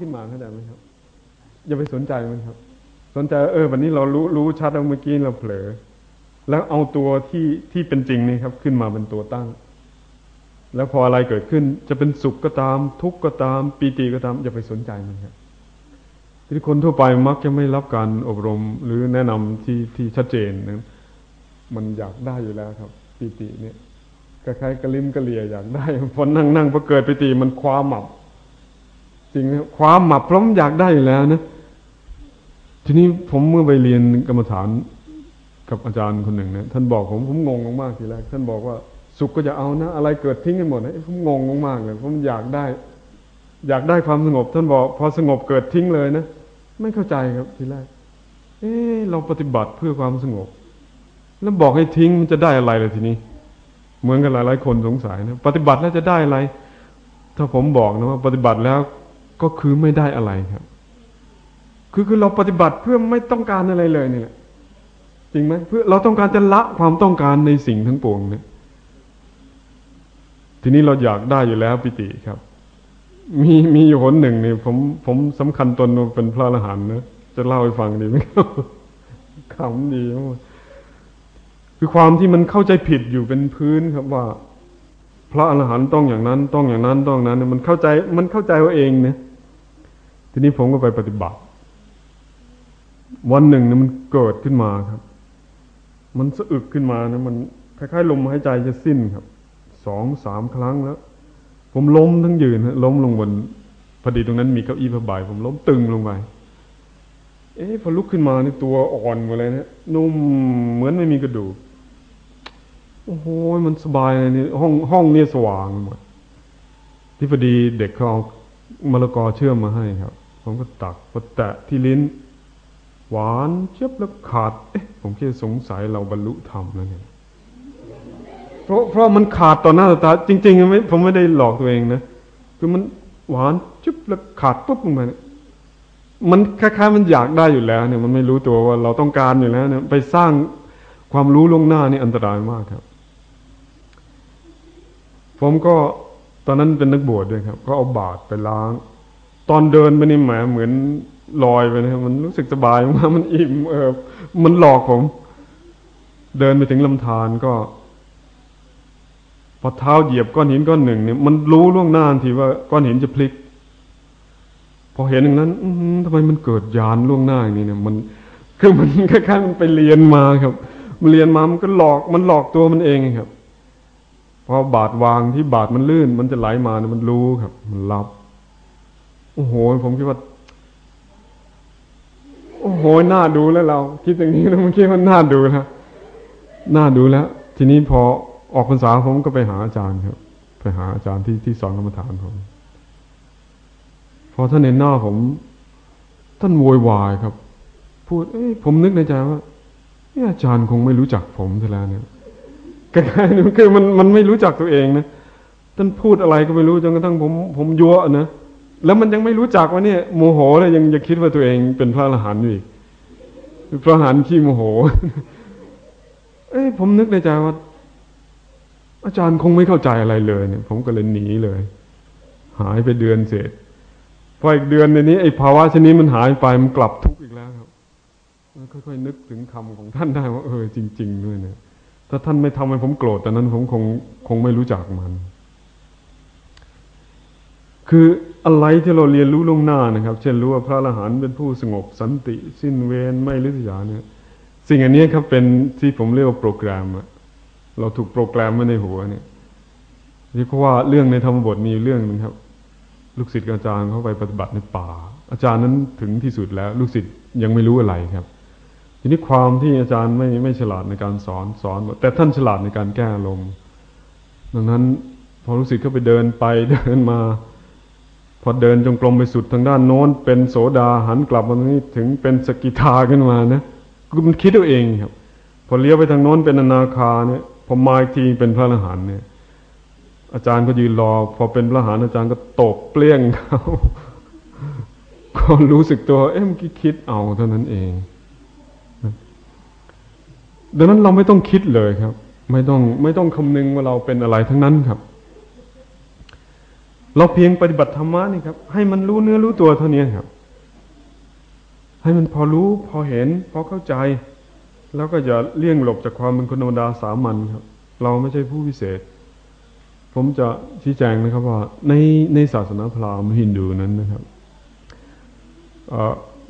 ขึ้นมาเข้าใจไหมครับ อย่าไปสนใจมันครับ สนใจเออวันนี้เรารู้รู้ชัดแล้วเมื่อกี้เราเผลอ แล้วเอาตัวที่ที่เป็นจริงนี่ครับ ขึ้นมาเป็นตัวตั้ง แล้วพออะไรเกิดขึ้น จะเป็นสุขก็ตาม ทุกข์ก็ตามปีติก็ตาม อย่าไปสนใจมันครับที่คนทั่วไปมักจะไม่รับการอบรมหรือแนะนำที่ที่ชัดเจนนะมันอยากได้อยู่แล้วครับปีติเนี่ยคล้ายๆกระลิมกระเลียอยากได้พอนั่งนั่งพอเกิดปีติมันคว้าหมับ จริงนะคว้าหมับพราะมันอยากได้อยู่แล้วนะทีนี้ผมเมื่อไปเรียนกรรมฐานกับอาจารย์คนหนึ่งนะท่านบอกผมผมงงมากทีแรกท่านบอกว่า สุขก็จะเอานะ อะไรเกิดทิ้งกันหมดนะผมงงมากเลยผมอยากได้ อยากได้ความสงบ ท่านบอก พอสงบเกิดทิ้งเลยนะไม่เข้าใจครับทีแรก เออเราปฏิบัติเพื่อความสงบ แล้วบอกให้ทิ้งมันจะได้อะไรเลยทีนี้ เหมือนกันหลายๆคนสงสัยนะปฏิบัติแล้วจะได้อะไร ถ้าผมบอกนะว่า ปฏิบัติแล้ว ก็คือไม่ได้อะไรครับ คือคือเราปฏิบัติเพื่อไม่ต้องการอะไรเลยนี่แหละจริงไหมเพื่อเราต้องการจะละความต้องการในสิ่งทั้งปวงเนี่ยทีนี้เราอยากได้อยู่แล้วปิติครับ มีมีอยู่หนหนึ่งนี่ผมผมสำคัญตนเป็นพระอรหันต์นะจะเล่าให้ฟังดีไหมครับขำดีมากคือความที่มันเข้าใจผิดอยู่เป็นพื้นครับว่า พระอรหันต์ต้องอย่างนั้น ต้องอย่างนั้นต้องนั้น มันเข้าใจมันเข้าใจว่าเองเนี่ยทีนี้ผมก็ไปปฏิบัติ วันหนึ่งเนี่ยมันเกิดขึ้นมาครับ มันสะอึกขึ้นมานะมันคล้ายๆลมหายใจจะสิ้นครับสองสามครั้งแล้ว ผมล้มทั้งยืนฮะล้มลงบนพอดีตรงนั้นมีเก้าอี้ผ้าใบผมล้มตึงลงไปเอ๊ะพอลุกขึ้นมานี่ตัวอ่อนหมดเลยนะนุ่มเหมือนไม่มีกระดูก โอ้โหมันสบายเลยนี่ห้องห้องนี่สว่างหมดที่พอดีเด็กเขาเอามะละกอเชื่อมมาให้ครับ ผมก็ตักพอแตะที่ลิ้น หวานเชียบแล้วขาด เอ๊ะ ผมแค่สงสัยเราบรรลุธรรมแล้วเนี่ยเพราะเพราะมันขาดต่อหน้าต่อตาจริงๆไม่ผมไม่ได้หลอกตัวเองนะคือมันหวานจุ๊บแล้วขาดปุ๊บลงมาเนี่ยมันคล้ายๆมันอยากได้อยู่แล้ว เนี่ย มันไม่รู้ตัวว่าเราต้องการอยู่แล้วเนี่ยไปสร้างความรู้ล่วงหน้านี่อันตรายมากครับ ผมก็ตอนนั้นเป็นนักบวชด้วยครับ ก็เอาบาตรไปล้าง ตอนเดินไปนี่แหมเหมือนลอยไปนะครับมันรู้สึกสบายมากมันอิ่มเออมันหลอกผม เดินไปถึงลำธารก็พอเท้าเหยียบก้อนหินก้อนหนึ่งเนี่ยมันรู้ล่วงหน้าทีว่าก้อนหินจะพลิก พอเห็นอย่างนั้นอืทำไมมันเกิดยานล่วงหน้าอย่างนี้เนี่ย มันคือมันคล้ายๆมันไปเรียนมาครับ มันเรียนมามันก็หลอกมันหลอกตัวมันเองครับ พอบาดวางที่บาดมันลื่น มันจะไหลมาเนี่ยมันรู้ครับ มันรับ โอ้โห ผมคิดว่า โอ้โหน่าดูแล้วเรา คิดอย่างนี้แล้วมันคิดว่าน่าดูแล้วน่าดูแล้ว ทีนี้พอออกพรรษาผมก็ไปหาอาจารย์ครับ ไปหาอาจารย์ที่ที่สอนกรรมฐานผมพอท่านเห็นหน้าผม ท่านโวยวายครับ พูด เอ้ยผมนึกในใจว่าอาจารย์คงไม่รู้จักผมซะแล้วเนี่ย คล้ายคือมันมันไม่รู้จักตัวเองนะท่านพูดอะไรก็ไม่รู้จนกระทั่งผมผมยั่วนะแล้วมันยังไม่รู้จักว่าเนี่ยโมโหเลยยังจะคิดว่าตัวเองเป็นพระอรหันต์อีกพระอรหันต์ขี้โมโห เอ้ยผมนึกในใจว่า อาจารย์คงไม่เข้าใจอะไรเลยเนี่ย ผมก็เลยหนีเลย หายไปเดือนเสร็จพออีกเดือนในนี้ไอ้ภาวะชนิดมันหายไปมันกลับทุกข์อีกแล้วครับค่อยๆนึกถึงคำของท่านได้ว่าเออจริง ๆ ด้วยเนี่ย ถ้าท่านไม่ทำให้ผมโกรธแต่นั้นผมคงคงไม่รู้จักมัน คืออะไรที่เราเรียนรู้ลงหน้านะครับ เช่นรู้ว่าพระอรหันต์เป็นผู้สงบสันติ สิ้นเวรไม่ลิษยาเนี่ย สิ่งอันนี้ครับเป็นที่ผมเรียกว่าโปรแกรมอะเราถูกโปรแกรมไว้ในหัวเนี่ยนี่เพราะว่าเรื่องในธรรมบทมีเรื่องหนึ่งครับ ลูกศิษย์อาจารย์เขาไปปฏิบัติในป่า อาจารย์นั้นถึงที่สุดแล้ว ลูกศิษย์ยังไม่รู้อะไรครับ ทีนี้ความที่อาจารย์ไม่ไม่ฉลาดในการสอนสอนแต่ท่านฉลาดในการแก้ลมดังนั้นพอลูกศิษย์เขาไปเดินไปเดินมา พอเดินจงกรมไปสุดทางด้านโน้น เป็นโสดาหันกลับมาตรงนี้ถึงเป็นสกิทาขึ้นมานะมันคิดเอาเองครับ พอเลี้ยวไปทางโน้นเป็นอนาคาเนี่ยพอมาอีกทีเป็นพระอรหันต์เนี่ย อาจารย์ก็ยืนรอ พอเป็นพระอรหันต์อาจารย์ก็ตบเปลี่ยงเขาก็รู้สึกตัว เอ๊ะมื่อกี้คิดเอาเท่านั้นเอง ดังนั้นเราไม่ต้องคิดเลยครับ ไม่ต้องไม่ต้องคำนึงว่าเราเป็นอะไรทั้งนั้นครับ เราเพียงปฏิบัติธรรมะนี่ครับ ให้มันรู้เนื้อรู้ตัวเท่านี้ครับ ให้มันพอรู้พอเห็น พอเข้าใจ แล้วก็อย่าเลี่ยงหลบจากความเป็นคนธรรมดาสามัญครับ เราไม่ใช่ผู้พิเศษ ผมจะชี้แจงนะครับว่า ในในศาสนาพราหมณ์ฮินดูนั้นนะครับ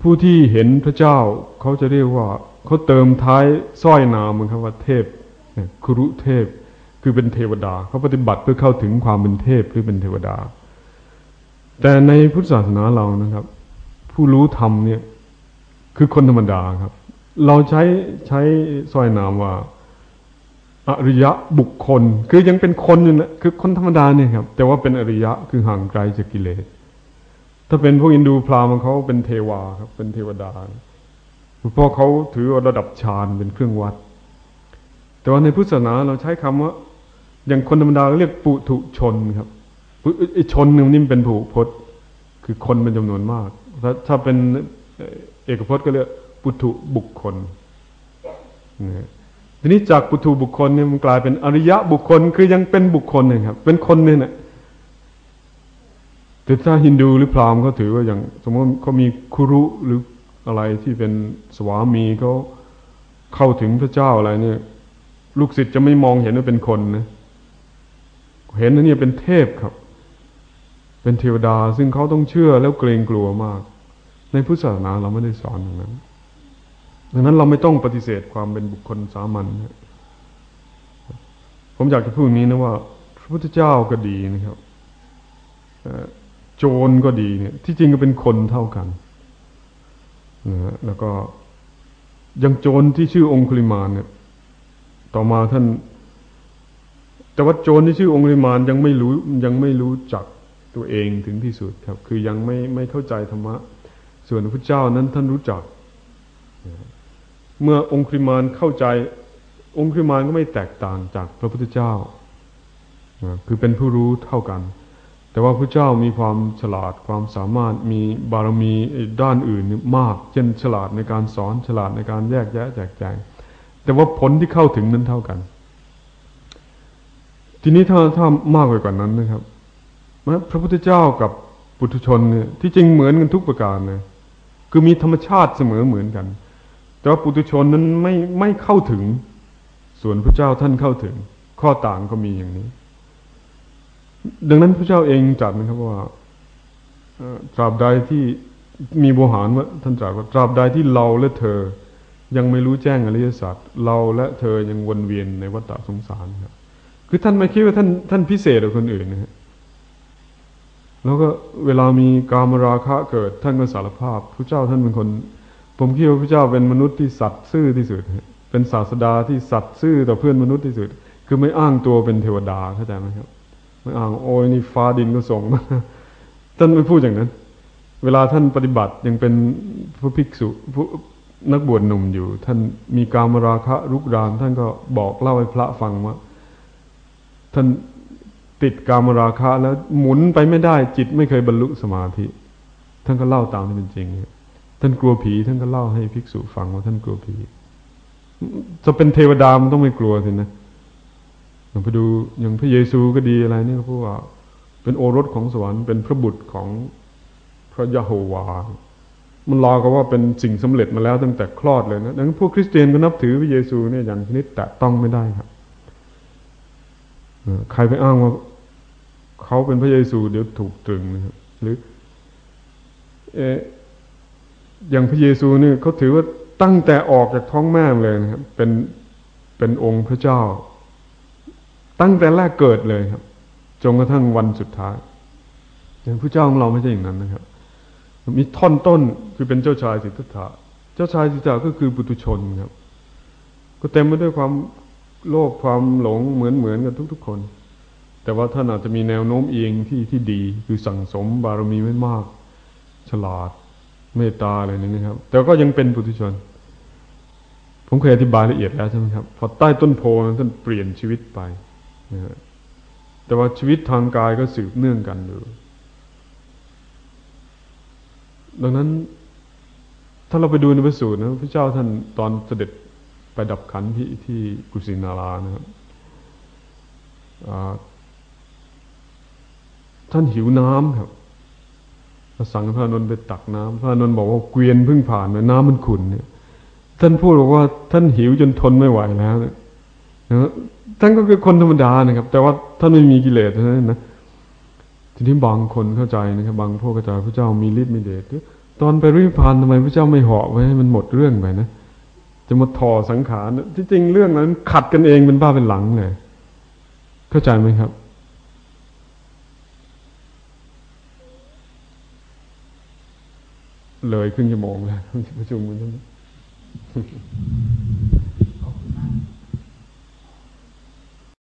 ผู้ที่เห็นพระเจ้าเขาจะเรียกว่าเขาเติมท้ายสร้อยนามมันครับว่าเทพครุเทพคือเป็นเทวดาเขาปฏิบัติเพื่อเข้าถึงความเป็นเทพหรือเป็นเทวดา แต่ในพุทธศาสนาเรานะครับ ผู้รู้ธรรมเนี่ยคือคนธรรมดาครับ เราใช้ใช้สร้อยนามว่าอริยะบุคคล คือยังเป็นคนอยู่นะคือคนธรรมดาเนี่ยครับ แต่ว่าเป็นอริยะคือห่างไกลจากกิเลส ถ้าเป็นพวกอินดูพราหมณ์เขาเป็นเทวาครับ เป็นเทวดาเพราะเขาถือระดับฌานเป็นเครื่องวัด แต่ว่าในพุทธศาสนาเราใช้คำว่า อย่างคนธรรมดาเรียกปุถุชนครับชนหนึ่งนี่มันเป็นผูพจน์ คือคนเป็นจำนวนมากถ้าถ้าเป็นเอกพจน์ก็เรียกปุถุบุคคลนะทีนี้จากปุถุบุคคลเนี่ยมันกลายเป็นอริยะบุคคล คือยังเป็นบุคคลนะครับ เป็นคนเนี่ยนะ แต่ถ้าฮินดูหรือพราหมณ์เขาถือว่าอย่าง สมมติเขามีคุรุหรืออะไรที่เป็นสวามีเขาเข้าถึงพระเจ้าอะไรเนี่ย ลูกศิษย์จะไม่มองเห็นว่าเป็นคนนะเห็นนั่นเนี่ยเป็นเทพครับ เป็นเทวดาซึ่งเขาต้องเชื่อแล้วเกรงกลัวมาก ในพุทธศาสนาเราไม่ได้สอนอย่างนั้นดังนั้นเราไม่ต้องปฏิเสธความเป็นบุคคลสามัญนะผมอยากจะพูดนี้นะว่า พระพุทธเจ้าก็ดีนะครับ โจรก็ดีเนี่ย ที่จริงก็เป็นคนเท่ากันนะแล้วก็ยังโจรที่ชื่อองคุลิมานเนี่ย ต่อมาท่าน แต่ว่าโจรที่ชื่อองคุลิมานยังไม่รู้ยังไม่รู้จักตัวเองถึงที่สุดครับ คือยังไม่ไม่เข้าใจธรรมะ ส่วนพระเจ้านั้นท่านรู้จัก เมื่อองคุลิมานเข้าใจ องคุลิมานก็ไม่แตกต่างจากพระพุทธเจ้า คือเป็นผู้รู้เท่ากัน แต่ว่าพระเจ้ามีความฉลาดความสามารถมีบารมีด้านอื่นมาก เช่นฉลาดในการสอนฉลาดในการแยกแยะแจกแจง แต่ว่าผลที่เข้าถึงนั้นเท่ากัน ทีนี้ถ้าถ้ามากไปกว่านั้นนะครับพระพุทธเจ้ากับปุถุชนเนี่ยที่จริงเหมือนกันทุกประการนะคือมีธรรมชาติเสมอเหมือนกัน แต่ว่าปุถุชนนั้นไม่ไม่เข้าถึง ส่วนพระเจ้าท่านเข้าถึง ข้อต่างก็มีอย่างนี้ ดังนั้นพระเจ้าเองจัดนะครับว่าตราบใดที่มีโบหารว่าท่านตรัสว่าตราบใดที่เราและเธอ ยังไม่รู้แจ้งอริยสัจเราและเธอยังวนเวียนในวัฏสงสารครับคือท่านไม่คิดว่าท่านท่านพิเศษกว่าคนอื่นนะฮะแล้วก็เวลามีกามราคะเกิดท่านก็สารภาพพระเจ้าท่านเป็นคน ผมคิดว่าพระเจ้าเป็นมนุษย์ที่สัตย์ซื่อที่สุด เป็นศาสดาที่สัตย์ซื่อต่อเพื่อนมนุษย์ที่สุด คือไม่อ้างตัวเป็นเทวดาเข้าใจไหมครับ ไม่อ้างโอ้ยนี่ฟ้าดินก็ส่งมาท่านไม่พูดอย่างนั้น เวลาท่านปฏิบัติยังเป็นพระภิกษุผู้นักบวชหนุ่มอยู่ ท่านมีการมราคะรุกรานท่านก็บอกเล่าให้พระฟังว่าท่านติดกามราคะแล้วหมุนไปไม่ได้ จิตไม่เคยบรรลุสมาธิ ท่านก็เล่าตามที่เป็นจริงท่านกลัวผี ท่านก็เล่าให้ภิกษุฟังว่าท่านกลัวผีจะเป็นเทวดามันต้องไม่กลัวสินะ อย่างไปดูอย่างพระเยซูก็ดีอะไรนี่ก็พูดว่าเป็นโอรสของสวรรค์เป็นพระบุตรของพระยะโฮวา มันรอก็ว่าเป็นสิ่งสำเร็จมาแล้วตั้งแต่คลอดเลยนะดังนั้นพวกคริสเตียนก็นับถือพระเยซูเนี่ยอย่างชนิดแตะต้องไม่ได้ครับใครไปอ้างว่าเขาเป็นพระเยซูเดี๋ยวถูกตรึงนะครับหรือเออย่างพระเยซูเนี่ยเขาถือว่าตั้งแต่ออกจากท้องแม่เลยนะครับเป็นเป็นองค์พระเจ้า ตั้งแต่แรกเกิดเลยครับ จนกระทั่งวันสุดท้ายอย่างพระเจ้าของเราไม่ใช่อย่างนั้นนะครับ มีท่อนต้นคือเป็นเจ้าชายสิทธัตถะ เจ้าชายสิทธัตถะก็คือปุตุชนครับ ก็เต็มไปด้วยความโลภความหลงเหมือนเหมือนกันทุก ๆ คน แต่ว่าท่านอาจจะมีแนวโน้มเองที่ที่ดี คือสั่งสมบารมีไม่มาก ฉลาด เมตตาอะไรนี้นะครับ แต่ก็ยังเป็นปุถุชน ผมเคยอธิบายละเอียดแล้วใช่ไหมครับ พอใต้ต้นโพนั้นท่านเปลี่ยนชีวิตไป แต่ว่าชีวิตทางกายก็สืบเนื่องกันอยู่ ดังนั้น ถ้าเราไปดูในพระสูตรนะพระเจ้าท่านตอนเสด็จไปดับขันที่ที่กุสินารานะครับท่านหิวน้ำครับพระสังฆพระนนท์ไปตักน้ำพระนนท์บอกว่าเกวียนเพิ่งผ่านมาน้ำมันขุ่นเนี่ย ท่านพูดบอกว่าท่านหิวจนทนไม่ไหวแล้วเนี่ย นะท่านก็คือคนธรรมดานะครับ แต่ว่าท่านไม่มีกิเลสนะนะทีนี้บางคนเข้าใจนะครับ บางพวกเข้าใจพระเจ้ามีฤทธิ์มีเดชตอนไปริพานทำไมพระเจ้าไม่เหาะไว้ให้มันหมดเรื่องไปนะจะมาถอสังขารที่จริงเรื่องนั้น ขัดกันเองเป็นบ้าเป็นหลังเลยเข้าใจไหมครับเลยครึ่งชั่วโมงแล้วประชุมมัน